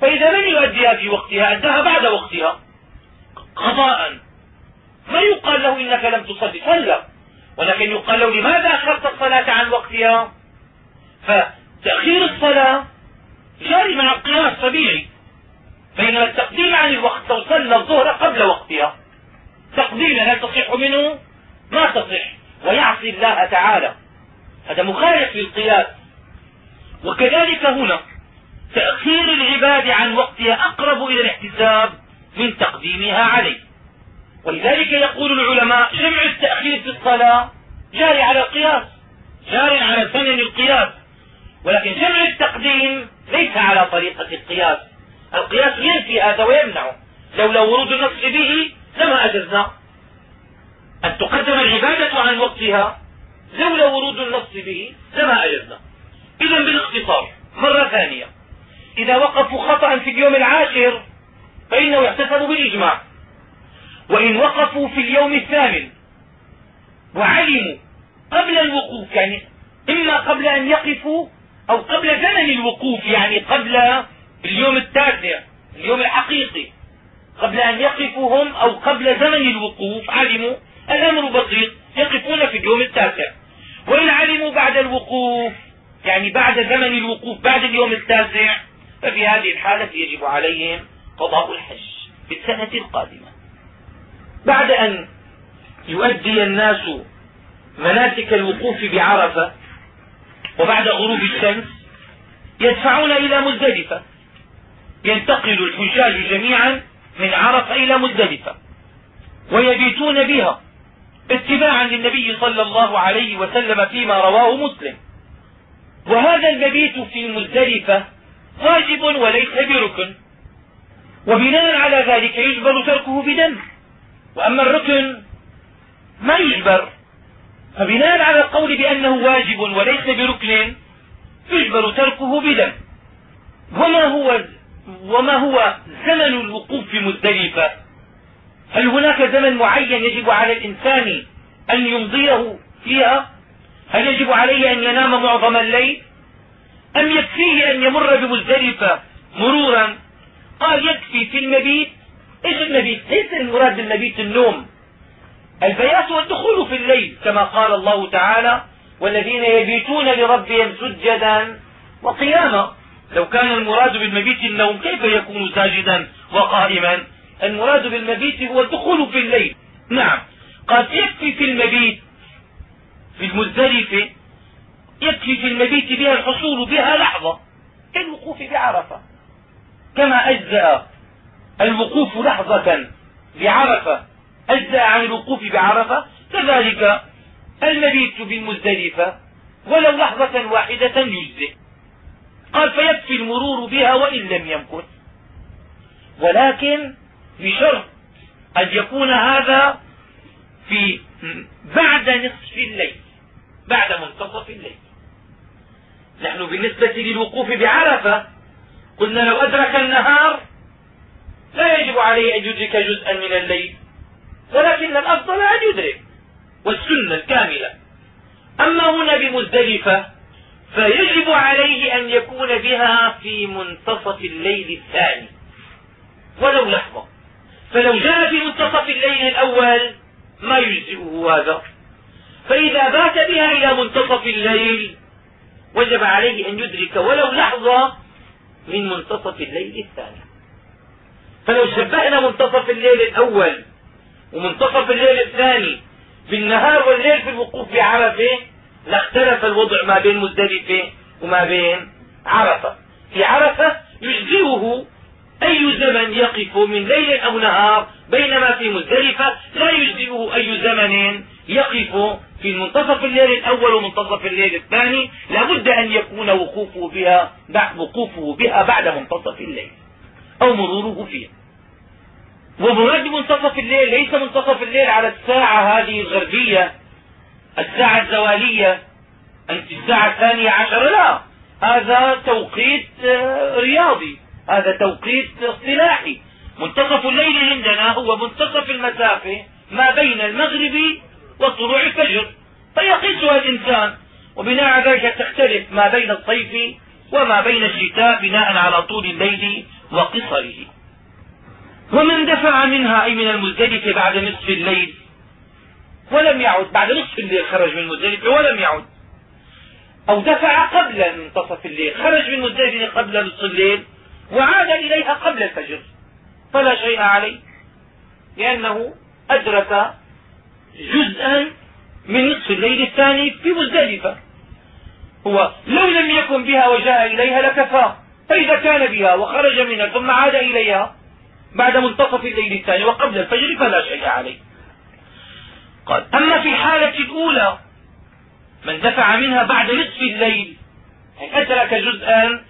فإذا لم يؤديها في وقتها أداها بعد وقتها. قضاء. ما يقال له إنك لم تصلي؟ صلى ولكن يقال له لماذا أخرت الصلاة عن وقتها؟ فتأخير الصلاة جاري مع القياس طبيعي بينما التقديم عن الوقت لو صلى الظهر قبل وقتها. تقديم لا تصح منه؟ ما تصح. ويعصي الله تعالى. هذا مخالف للقياس. وكذلك هنا. تأخير العباد عن وقتها أقرب إلى الاحتساب من تقديمها عليه. ولذلك يقول العلماء جمع التأخير في الصلاة جاري على القياس جار على سنن القياس. ولكن جمع التقديم ليس على طريقة القياس. القياس ينفي هذا ويمنعه لولا ورود النص به لما أجزنا. أن تقدم العبادة عن وقتها لولا ورود النص به لما أجزنا. إذا بالاختصار مرة ثانية. إذا وقفوا خطأ في اليوم العاشر فإنه يحتسب بالإجماع وإن وقفوا في اليوم الثامن وعلموا قبل الوقوف يعني إما قبل أن يقفوا أو قبل زمن الوقوف يعني قبل اليوم التاسع اليوم الحقيقي. قبل أن يقفوا هم أو قبل زمن الوقوف علموا الأمر بسيط يقفون في اليوم التاسع. وإن علموا بعد الوقوف يعني بعد زمن الوقوف بعد اليوم التاسع ففي هذه الحالة يجب عليهم قضاء الحج في السنة القادمة. بعد أن يؤدي الناس مناسك الوقوف بعرفة وبعد غروب الشمس يدفعون إلى مزدلفة. ينتقل الحجاج جميعا من عرفة إلى مزدلفة ويبيتون بها اتباعا للنبي صلى الله عليه وسلم فيما رواه مسلم. وهذا المبيت في مزدلفة واجب وليس بركن. وبناء على ذلك يجبر تركه بدم. وأما الركن ما يجبر. فبناء على القول بأنه واجب وليس بركن يجبر تركه بدم. وما هو وما هو زمن الوقوف في مزدلفة؟ هل هناك زمن معين يجب على الإنسان أن يمضيه فيها؟ هل يجب عليه أن ينام معظم الليل؟ أم يكفيه أن يمر بمزدلفة مرورا؟ قال يكفي في المبيت. إيش المبيت؟ ليس المراد بالمبيت النوم. البيات والدخول في الليل كما قال الله تعالى والذين يبيتون لربهم سجدا وقياما. لو كان المراد بالمبيت النوم كيف يكون ساجدا وقائما؟ المراد بالمبيت هو الدخول في الليل. نعم. قد يكفي في المبيت في المزدلفة يكفي في المبيت بها الحصول بها لحظة كالوقوف بعرفة كما أجزأ الوقوف لحظة بعرفة. أجزأ عن الوقوف بعرفة. كذلك المبيت بالمزدلفة ولو لحظة واحدة يجزئ قال فيكفي المرور بها وإن لم يمكن. ولكن بشرط أن يكون هذا في بعد نصف الليل بعد منتصف الليل. نحن بالنسبة للوقوف بعرفة قلنا لو أدرك النهار لا يجب عليه أن يدرك جزءا من الليل ولكن الأفضل أن يدرك والسنة الكاملة. أما هنا بمزدلفة فيجب عليه أن يكون بها في منتصف الليل الثاني. ولو لحظة فلو جاء في منتصف الليل الأول ما يجزئه هذا. فإذا بات بها إلى منتصف الليل وجب عليه أن يدرك ولو لحظة من منتصف الليل الثاني. فلو شبهنا منتصف الليل الأول ومنتصف الليل الثاني بالنهار والليل في الوقوف بعرفة لاختلف الوضع ما بين مزدلفة وما بين عرفة. في عرفة يجزئه أي زمن يقف من ليل أو نهار بينما في مزدلفة لا يجزئه أي زمن يقف في منتصف الليل الأول ومنتصف الليل الثاني لابد أن يكون وقوفه بها وقوفه بها بعد منتصف الليل أو مروره فيها. ومراد منتصف الليل ليس منتصف الليل على الساعة هذه الغربية الساعة الزوالية الساعة الثانية عشر لا. هذا توقيت آه، رياضي هذا توقيت اصطلاحي. منتصف الليل عندنا هو منتصف المسافة ما بين المغرب وطلوع الفجر. فيقيسها الإنسان وبناء على ذلك تختلف ما بين الصيف وما بين الشتاء بناء على طول الليل وقصره. ومن دفع منها أي من المزدلفة بعد نصف الليل. ولم يعد بعد نصف الليل خرج من مزدلفة ولم يعد. أو دفع قبل منتصف الليل خرج من مزدلفة قبل نصف الليل وعاد إليها قبل الفجر. فلا شيء عليه لأنه أدرك جزءا من نصف الليل الثاني في مزدلفة. هو لو لم يكن بها وجاء إليها لكفاه فإذا كان بها وخرج منها ثم عاد إليها بعد منتصف الليل الثاني وقبل الفجر فلا شيء عليه. قال أما في الحالة الأولى من دفع منها بعد نصف الليل يعني أدرك جزءا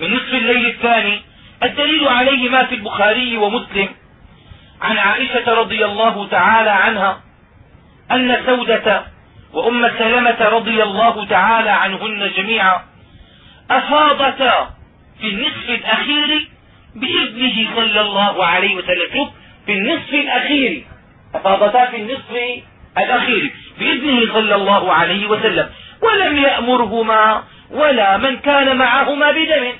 من نصف الليل الثاني الدليل عليه ما في البخاري ومسلم. عن عائشة رضي الله تعالى عنها أن سودة وأم سلمة رضي الله تعالى عنهن جميعا أفاضتا في النصف الأخير بإذنه صلى الله عليه وسلم. شوف في النصف الأخير أفاضتا في النصف الأخير بإذنه صلى الله عليه وسلم. ولم يأمرهما ولا من كان معهما بدم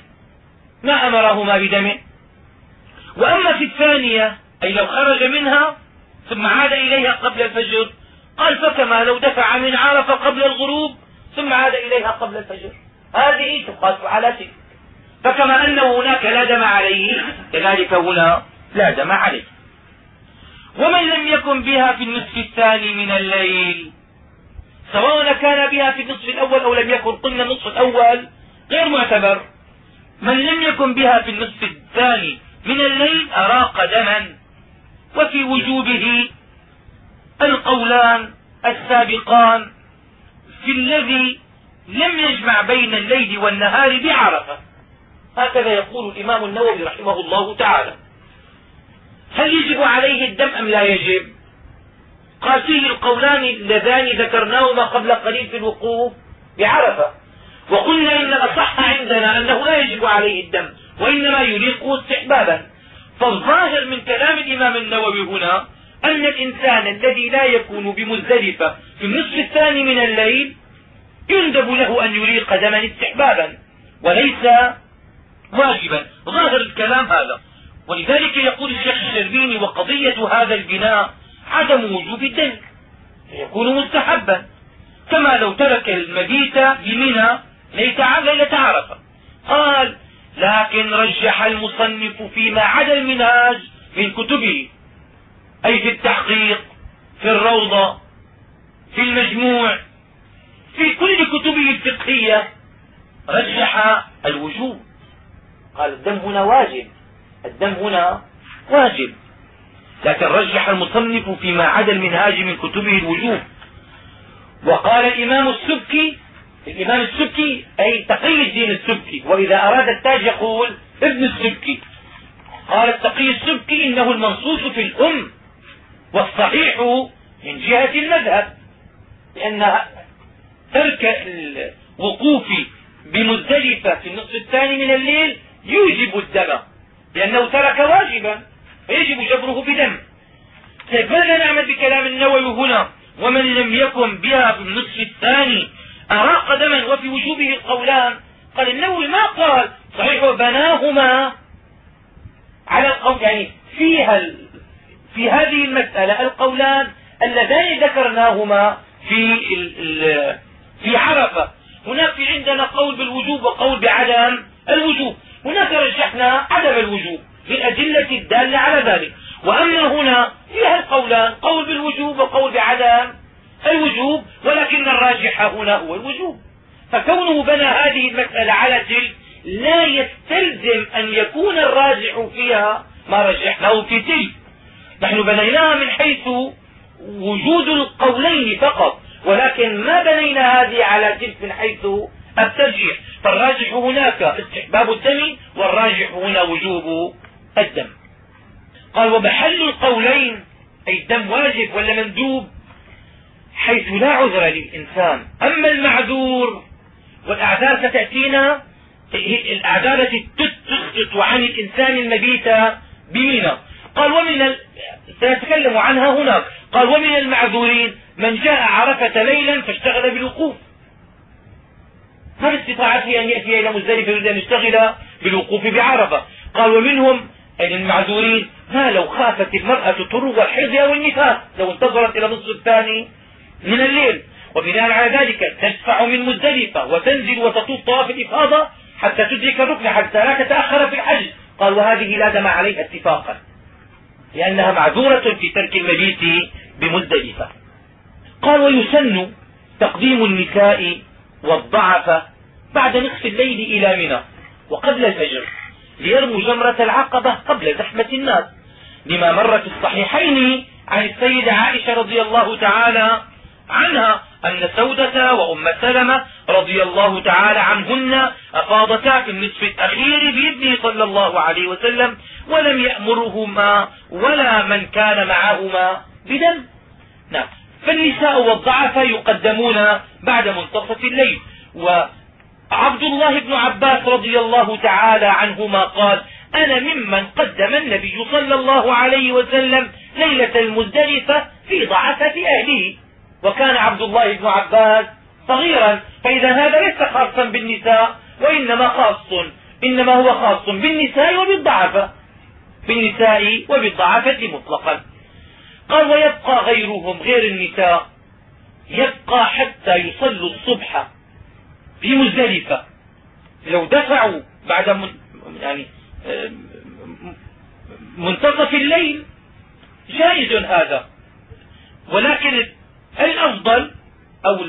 ما أمرهما بدم. وأما في الثانية أي لو خرج منها ثم عاد إليها قبل الفجر قال فكما لو دفع من عرفة قبل الغروب ثم عاد إليها قبل الفجر. هذه تقاس على تلك. فكما أنه هناك لا دم عليه كذلك هنا لا دم عليه. ومن لم يكن بها في النصف الثاني من الليل سواء كان بها في النصف الأول أو لم يكن قلنا النصف الأول غير معتبر. من لم يكن بها في النصف الثاني من الليل أراق دما وفي وجوبه القولان السابقان في الذي لم يجمع بين الليل والنهار بعرفة. هكذا يقول الإمام النووي رحمه الله تعالى. هل يجب عليه الدم أم لا يجب؟ قال فيه القولان اللذان ذكرناهما قبل قليل في الوقوف بعرفة. وقلنا إن الأصح عندنا أنه لا يجب عليه الدم وإنما يليقه استحبابا. فالظاهر من كلام الإمام النووي هنا أن الإنسان الذي لا يكون بمزدلفة في النصف الثاني من الليل يندب له أن يريق دما استحبابا وليس واجبا. ظاهر الكلام هذا. ولذلك يقول الشيخ الشربيني وقضية هذا البناء عدم وجوب الدم يكون مستحبا. كما لو ترك المبيت بمنى ليلة عرفة قال لكن رجح المصنف فيما عدا المنهاج من كتبه. أي في التحقيق في الروضة في المجموع في كل كتبه الفقهية رجح الوجوب. قال الدم هنا واجب الدم هنا واجب. لكن رجح المصنف فيما عدا المنهاج من كتبه الوجوب. وقال الإمام السبكي الإمام السبكي أي تقي الدين السبكي وإذا أراد التاج يقول ابن السبكي. قال التقي السبكي إنه المنصوص في الأم. والصحيح من جهة المذهب لأن ترك الوقوف بمزدلفة في النصف الثاني من الليل يوجب الدم لأنه ترك واجبا فيجب جبره بدم. طيب ماذا نعمل بكلام النووي هنا ومن لم يكن بها في النصف الثاني أراق دما وفي وجوبه القولان قال النووي ما قال صحيح بناهما على القول يعني فيها في هذه المسألة القولان اللذان ذكرناهما في في عرفة هناك في عندنا قول بالوجوب وقول بعدم الوجوب. هناك رجحنا عدم الوجوب بالأدلة الدالة على ذلك. وأما هنا فيها القولان قول بالوجوب وقول بعدم الوجوب ولكن الراجح هنا هو الوجوب. فكونه بنى هذه المسألة على تلك لا يستلزم أن يكون الراجح فيها ما رجحناه في تلك نحن بنيناها من حيث وجود القولين فقط ولكن ما بنينا هذه على تلك من حيث الترجيح. فالراجح هناك استحباب الدم والراجح هنا وجوب الدم. قال ومحل القولين أي الدم واجب ولا مندوب؟ حيث لا عذر للإنسان. أما المعذور والأعذار ستأتينا الأعذار التي تسقط عن الإنسان المبيت بمنى قال ومن ال... سنتكلم عنها هناك. قال ومن المعذورين من جاء عرفة ليلا فاشتغل بالوقوف. ما باستطاعته أن يأتي إلى مزدلفة يريد أن يشتغل بالوقوف بعرفة. قال ومنهم أي المعذورين ما لو خافت المرأة تروى الحيض أو النفاس لو انتظرت إلى النصف الثاني من الليل. وبناء على ذلك تدفع من مزدلفة وتنزل وتطوف طواف الإفاضة حتى تدرك الركن حتى لا تتأخر في الحج. قال وهذه لا دم عليها اتفاقا. لأنها معذورة في ترك المبيت بمزدلفة. قال ويسن تقديم النساء والضعف بعد نصف الليل إلى منى وقبل الفجر ليرموا جمرة العقبة قبل زحمة الناس. لما مر في الصحيحين عن السيدة عائشة رضي الله تعالى عنها أن سودة وأم سلمة رضي الله تعالى عنهن أفاضتا في النصف الأخير بإذنه صلى الله عليه وسلم ولم يأمرهما ولا من كان معهما بدم. نعم. فالنساء والضعفاء يقدمون بعد منتصف الليل. وعبد الله بن عباس رضي الله تعالى عنهما قال أنا ممن قدم النبي صلى الله عليه وسلم ليلة المزدلفة في ضعفة أهله. وكان عبد الله بن عباس صغيرا فإذا هذا ليس خاصا بالنساء وإنما خاص إنما هو خاص بالنساء وبالضعفة. بالنساء وبالضعفة مطلقا. قال ويبقى غيرهم غير النساء. يبقى حتى يصلوا الصبح في مزدلفة لو دفعوا بعد يعني منتصف الليل جائز هذا. ولكن الأفضل أو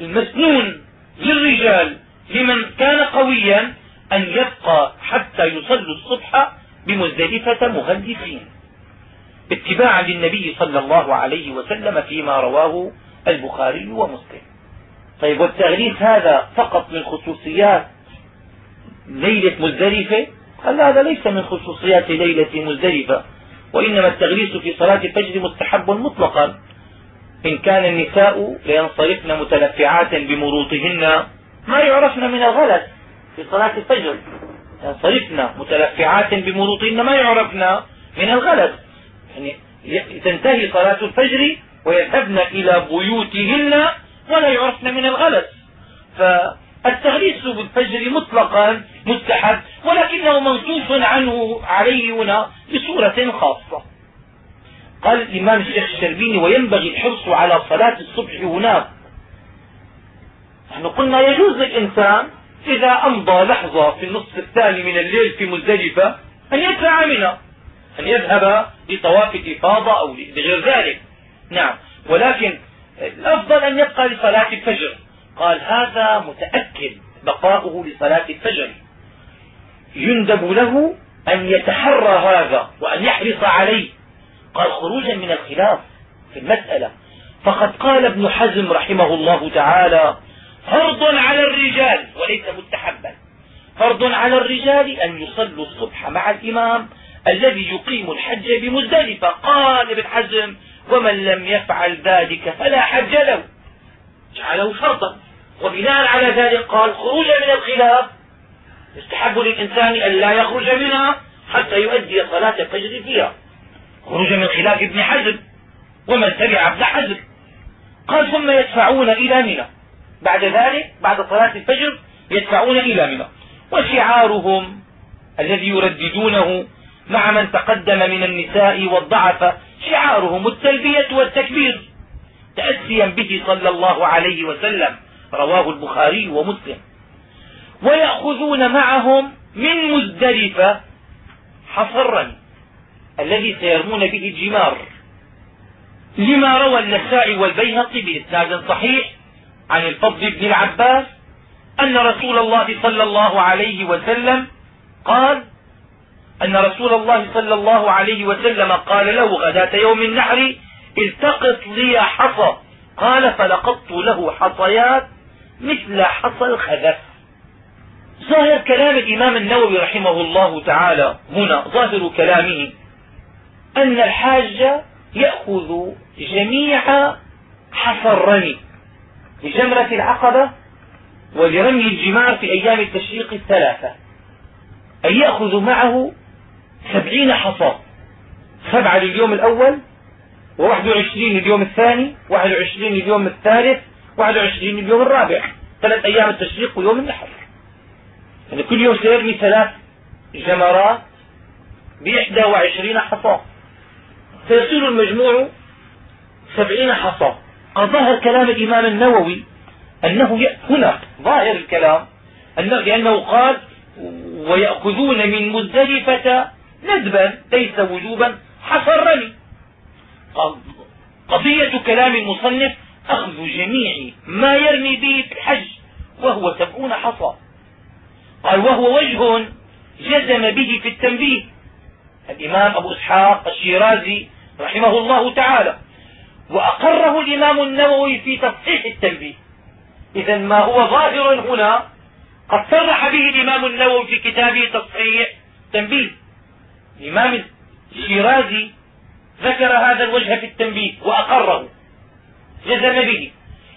المسنون للرجال لمن كان قويا أن يبقى حتى يصلوا الصبح بمزدلفة مغلفين اتباعا للنبي صلى الله عليه وسلم فيما رواه البخاري ومسلم. طيب والتغليف هذا فقط من خصوصيات ليلة مزدلفة؟ قال هذا ليس من خصوصيات ليلة مزدلفة وإنما التغليس في صلاة الفجر مستحب مطلقا. إن كان النساء لينصرفن متلفعات بمروطهن ما يعرفن من الغلس في صلاة الفجر. ينصرفن متلفعات بمروطهن ما يعرفن من الغلس يعني تنتهي صلاة الفجر ويذهبن إلى بيوتهن ولا يعرفن من الغلس فالتغليس بالفجر مطلقا مستحب ولكنه منصوص عنه عليه هنا بصورة خاصة. قال الإمام الشيخ الشربيني وينبغي الحرص على صلاة الصبح هناك نحن قلنا يجوز للإنسان إذا أمضى لحظة في النصف الثاني من الليل في مزدلفة أن يدفع منها أن يذهب لطواف الإفاضة أو لغير ذلك. نعم. ولكن الأفضل أن يبقى لصلاة الفجر. قال هذا متأكد بقاؤه لصلاة الفجر. يندب له أن يتحرى هذا وأن يحرص عليه. قال خروجا من الخلاف في المسألة. فقد قال ابن حزم رحمه الله تعالى فرض على الرجال وليس مستحبا. فرض على الرجال أن يصلوا الصبح مع الإمام الذي يقيم الحج بمزدلفة. قال ابن حزم ومن لم يفعل ذلك فلا حج له. جعله فرضا وبناء على ذلك قال خروجا من الخلاف. يستحب للإنسان أن لا يخرج منها حتى يؤدي صلاة الفجر فيها. خروج من خلاف ابن حزم. ومن تبع ابن حزم. قال ثم يدفعون إلى منى. بعد ذلك بعد صلاة الفجر يدفعون إلى منى. وشعارهم الذي يرددونه مع من تقدم من النساء والضعف شعارهم التلبية والتكبير تأسيا به صلى الله عليه وسلم رواه البخاري ومسلم. ويأخذون معهم من مزدلفة حصرا الذي سيرمون به الجمار. لما روى النسائي والبيهقي بإسناد صحيح عن الفضل بن العباس أن رسول الله صلى الله عليه وسلم قال أن رسول الله صلى الله عليه وسلم قال له غداة يوم النحر التقط لي حصى. قال فلقطت له حصيات مثل حصى الخذف. ظاهر كلام الإمام النووي رحمه الله تعالى هنا ظاهر كلامه أن الحاج يأخذ جميع حصى الرمي. لجمرة العقبة ولرمي الجمار في أيام التشريق الثلاثة. أن يأخذ معه سبعين حصى سبعة لليوم الأول وواحد وعشرين لليوم الثاني واحد وعشرين لليوم الثالث واحد وعشرين لليوم الرابع. ثلاث أيام التشريق ويوم النحر. يعني كل يوم سيرمي ثلاث جمرات بإحدى وعشرين حصى فيصير المجموع سبعين حصى ظاهر كلام الإمام النووي أنه هنا ظاهر الكلام أنه لأنه قال ويأخذون من مزدلفة ندبا ليس وجوبا حصرني. قضية كلام المصنف أخذ جميع ما يرمي به الحج وهو سبعون حصى. قال وهو وجه جزم به في التنبيه. الإمام أبو إسحاق الشيرازي رحمه الله تعالى. وأقره الإمام النووي في تصحيح التنبيه. إذا ما هو ظاهر هنا قد صرح به الإمام النووي في كتابه تصحيح تنبيه الإمام الشيرازي ذكر هذا الوجه في التنبيه وأقره. جزم به.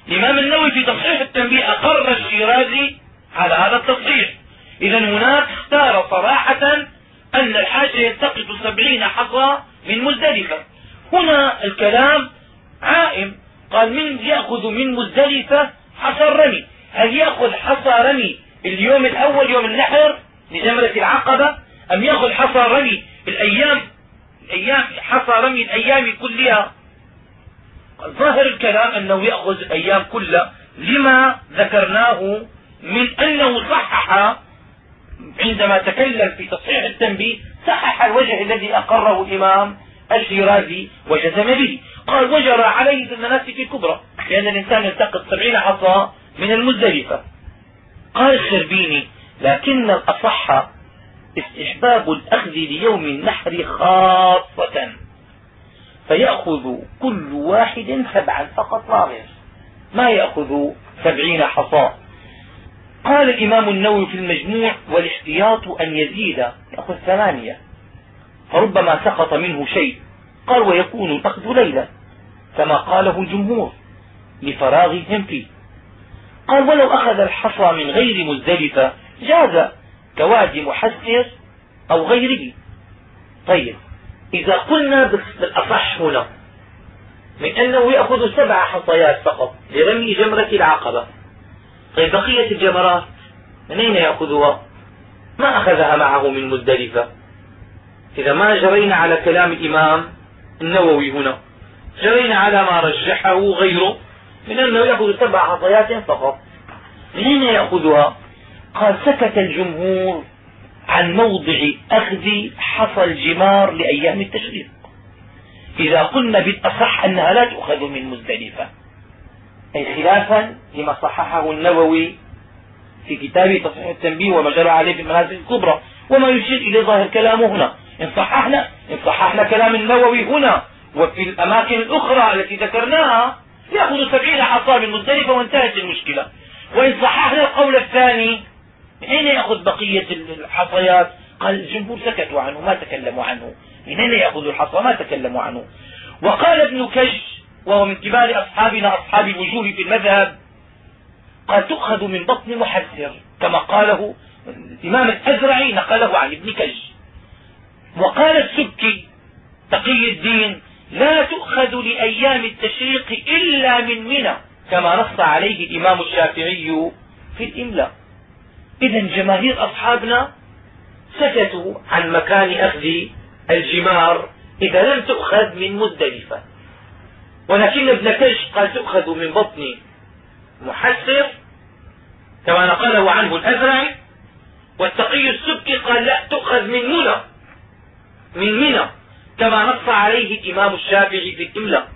الإمام النووي في تصحيح التنبيه أقر الشيرازي على هذا التصحيح. إذا هناك اختار صراحة أن الحاج يلتقط سبعين حصى من مزدلفة. هنا الكلام عائم قال من يأخذ من مزدلفة حصى الرمي هل يأخذ حصى رمي اليوم الأول يوم النحر لجمرة العقبة؟ أم يأخذ حصى رمي الأيام الأيام حصى رمي الأيام كلها؟ ظاهر الكلام أنه يأخذ الأيام كلها. لما ذكرناه من أنه صحح عندما تكلم في تصحيح التنبيه صحح الوجه الذي أقره الإمام الشيرازي وجزم به. قال وجرى عليه في المناسك الكبرى لأن الإنسان يلتقط سبعين حصى من المزدلفة. قال الشربيني لكن الأصح استحباب الأخذ ليوم النحر خاصة. فيأخذ كل واحد سبعا فقط غير ما يأخذ سبعين حصى قال الإمام النووي في المجموع والإحتياط أن يزيد يأخذ ثمانية. فربما سقط منه شيء. قال ويكون الأخذ ليلة. كما قاله الجمهور لفراغهم فيه. قال ولو أخذ الحصى من غير مزدلفة جاز كوادي محسر أو غيره. طيب إذا قلنا بالأصح هنا من أنه يأخذ سبع حصيات فقط لرمي جمرة العقبة. طيب بقية الجمرات من أين يأخذها؟ ما أخذها معه من مزدلفة؟ إذا ما جرينا على كلام الإمام النووي هنا جرينا على ما رجحه غيره من أنه يأخذ سبع حصيات فقط. من أين يأخذها؟ قال سكت الجمهور عن موضع أخذ حصى الجمار لأيام التشريق. إذا قلنا بالأصح أنها لا تؤخذ من مزدلفة. أي خلافا لما صححه النووي في كتاب تصحيح التنبيه وما جرى عليه في المنازل الكبرى. وما يشير إلى ظاهر كلامه هنا. إن صححنا إن صححنا كلام النووي هنا. وفي الأماكن الأخرى التي ذكرناها يأخذ سبعين حصى من مزدلفة وانتهت المشكلة. وإن صححنا القول الثاني من اين يأخذ بقية الحصيات؟ قال الجمهور سكتوا عنه ما تكلموا عنه. من اين يأخذ الحصى ما تكلموا عنه. وقال ابن كج وهو من كبار أصحابنا أصحاب الوجوه في المذهب قال تؤخذ من بطن محسر كما قاله الإمام الأزرعي نقله عن ابن كج وقال السبكي تقي الدين لا تؤخذ لأيام التشريق إلا من منى كما نص عليه الإمام الشافعي في الإملاء. إذا جماهير أصحابنا سكتوا عن مكان أخذ الجمار إذا لم تؤخذ من مزدلفة. ولكن ابن كش قال تؤخذ من بطن محسر كما نقله عنه الأزرعي والتقي السبكي قال لا تؤخذ من منى. من منى كما نص عليه الإمام الشافعي في الإملاء.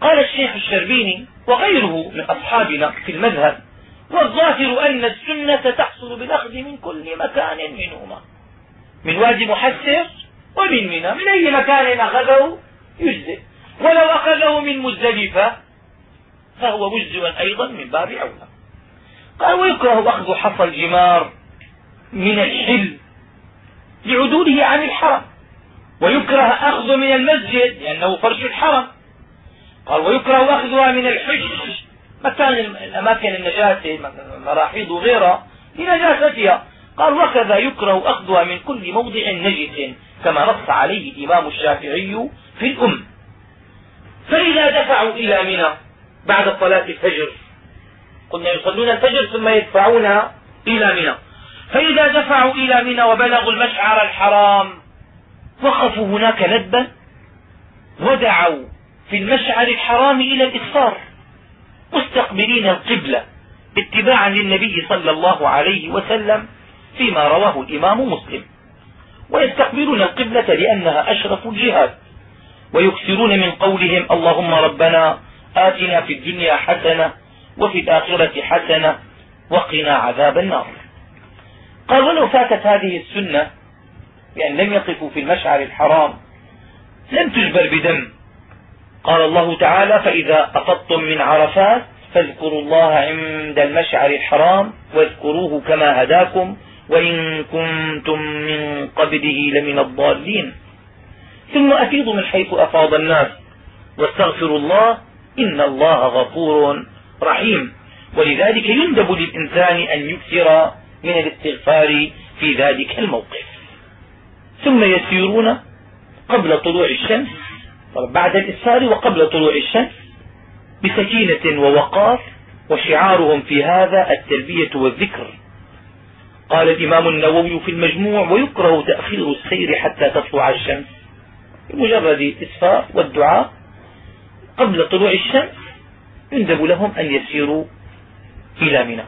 قال الشيخ الشربيني وغيره من أصحابنا في المذهب والظاهر أن السنة تحصل بالأخذ من كل مكان منهما. من وادي محسر ومن منى. من أي مكان أخذه؟ يجزئ. ولو أخذه من مزدلفة فهو مجزئ أيضا من باب أولى. قال ويكره أخذ حصى الجمار من الحل لعدوله عن الحرم ويكره أخذ من المسجد لأنه فرش الحرم قال ويكره أخذها من الحج. مكان الأماكن النجاسة مراحيض وغيرها لنجاستها قال وكذا يكره أخذها من كل موضع نجس كما نص عليه الإمام الشافعي في الأم. فإذا دفعوا إلى منى بعد صلاة الفجر. قلنا يصلون الفجر ثم يدفعون إلى منى. فإذا دفعوا إلى منى وبلغوا المشعر الحرام وقفوا هناك ندبا ودعوا في المشعر الحرام إلى الإكثار مستقبلين القبلة اتباعا للنبي صلى الله عليه وسلم فيما رواه الإمام مسلم. ويستقبلون القبلة لأنها أشرف الجهاد ويكثرون من قولهم اللهم ربنا آتنا في الدنيا حسنة وفي الآخرة حسنة وقنا عذاب النار. قال ولو فاتت هذه السنة بأن لم يقفوا في المشعر الحرام. لم تجبر بدم. قال الله تعالى فإذا أفضتم من عرفات فاذكروا الله عند المشعر الحرام واذكروه كما هداكم وإن كنتم من قبله لمن الضالين. ثم أفيضوا من حيث أفاض الناس. واستغفروا الله إن الله غفور رحيم. ولذلك يندب للإنسان أن يكثر من الاستغفار في ذلك الموقف. ثم يسيرون قبل طلوع الشمس بعد الإسفار وقبل طلوع الشمس بسكينة ووقار وشعارهم في هذا التلبية والذكر. قال الإمام النووي في المجموع ويكره تأخير السير حتى تطلع الشمس. بمجرد إسفار والدعاء قبل طلوع الشمس يندب لهم أن يسيروا إلى منى.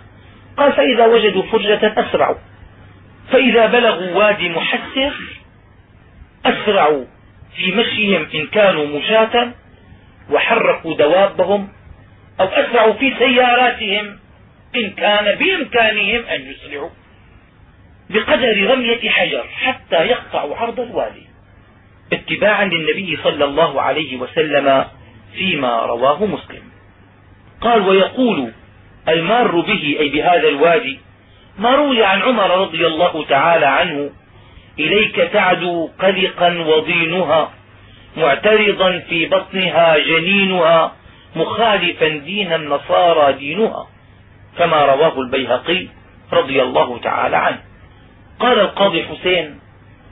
قال فإذا وجدوا فرجة أسرعوا فإذا بلغوا وادي محسر أسرعوا في مشيهم إن كانوا مشاة وحركوا دوابهم أو أسرعوا في سياراتهم إن كان بإمكانهم أن يسرعوا بقدر رمية حجر حتى يقطعوا عرض الوادي اتباعا للنبي صلى الله عليه وسلم فيما رواه مسلم. قال ويقول المار به أي بهذا الوادي ما روي عن عمر رضي الله تعالى عنه إليك تعدو قلقا وضينها معترضا في بطنها جنينها مخالفا دين النصارى دينها كما رواه البيهقي رضي الله تعالى عنه. قال القاضي حسين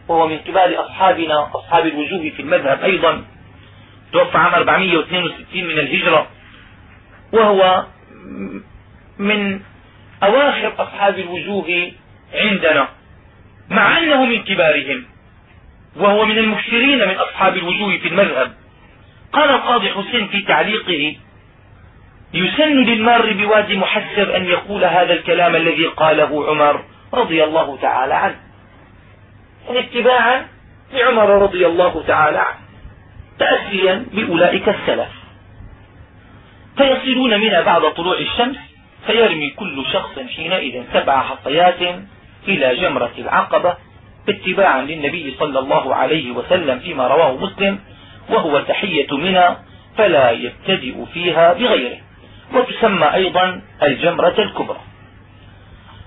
وهو من كبار أصحابنا أصحاب الوجوه في المذهب أيضا توفى عام 462 من الهجرة وهو من أواخر أصحاب الوجوه عندنا. مع أنه من كبارهم وهو من المكثرين من أصحاب الوجوه في المذهب. قال القاضي حسين في تعليقه يسن للمار بوادي محسر أن يقول هذا الكلام الذي قاله عمر رضي الله تعالى عنه. يعني اتباعا لعمر رضي الله تعالى عنه تأسيا بأولئك السلف. فيصلون منها بعد طلوع الشمس فيرمي كل شخص حينئذ سبع حصيات إلى جمرة العقبة اتباعا للنبي صلى الله عليه وسلم فيما رواه مسلم وهو تحية منى فلا يبتدئ فيها بغيره. وتسمى أيضا الجمرة الكبرى.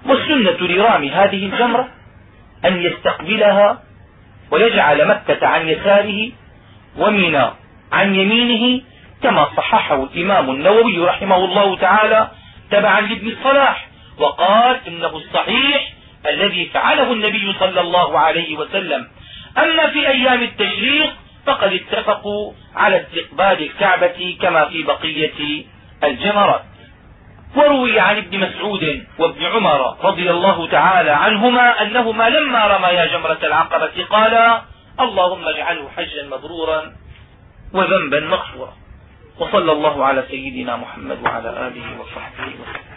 والسنة لرام هذه الجمرة أن يستقبلها ويجعل مكة عن يساره ومنى عن يمينه كما صححه الإمام النووي رحمه الله تعالى تبعا لابن الصلاح وقال إنه الصحيح الذي فعله النبي صلى الله عليه وسلم. أما في أيام التشريق فقد اتفقوا على استقبال الكعبة كما في بقية الجمرات. وروي عن ابن مسعود وابن عمر رضي الله تعالى عنهما أنهما لما رميا جمرة العقبة قالا اللهم اجعله حجا مبرورا وذنبا مغفورا. وصلى الله على سيدنا محمد وعلى آله وصحبه وسلم.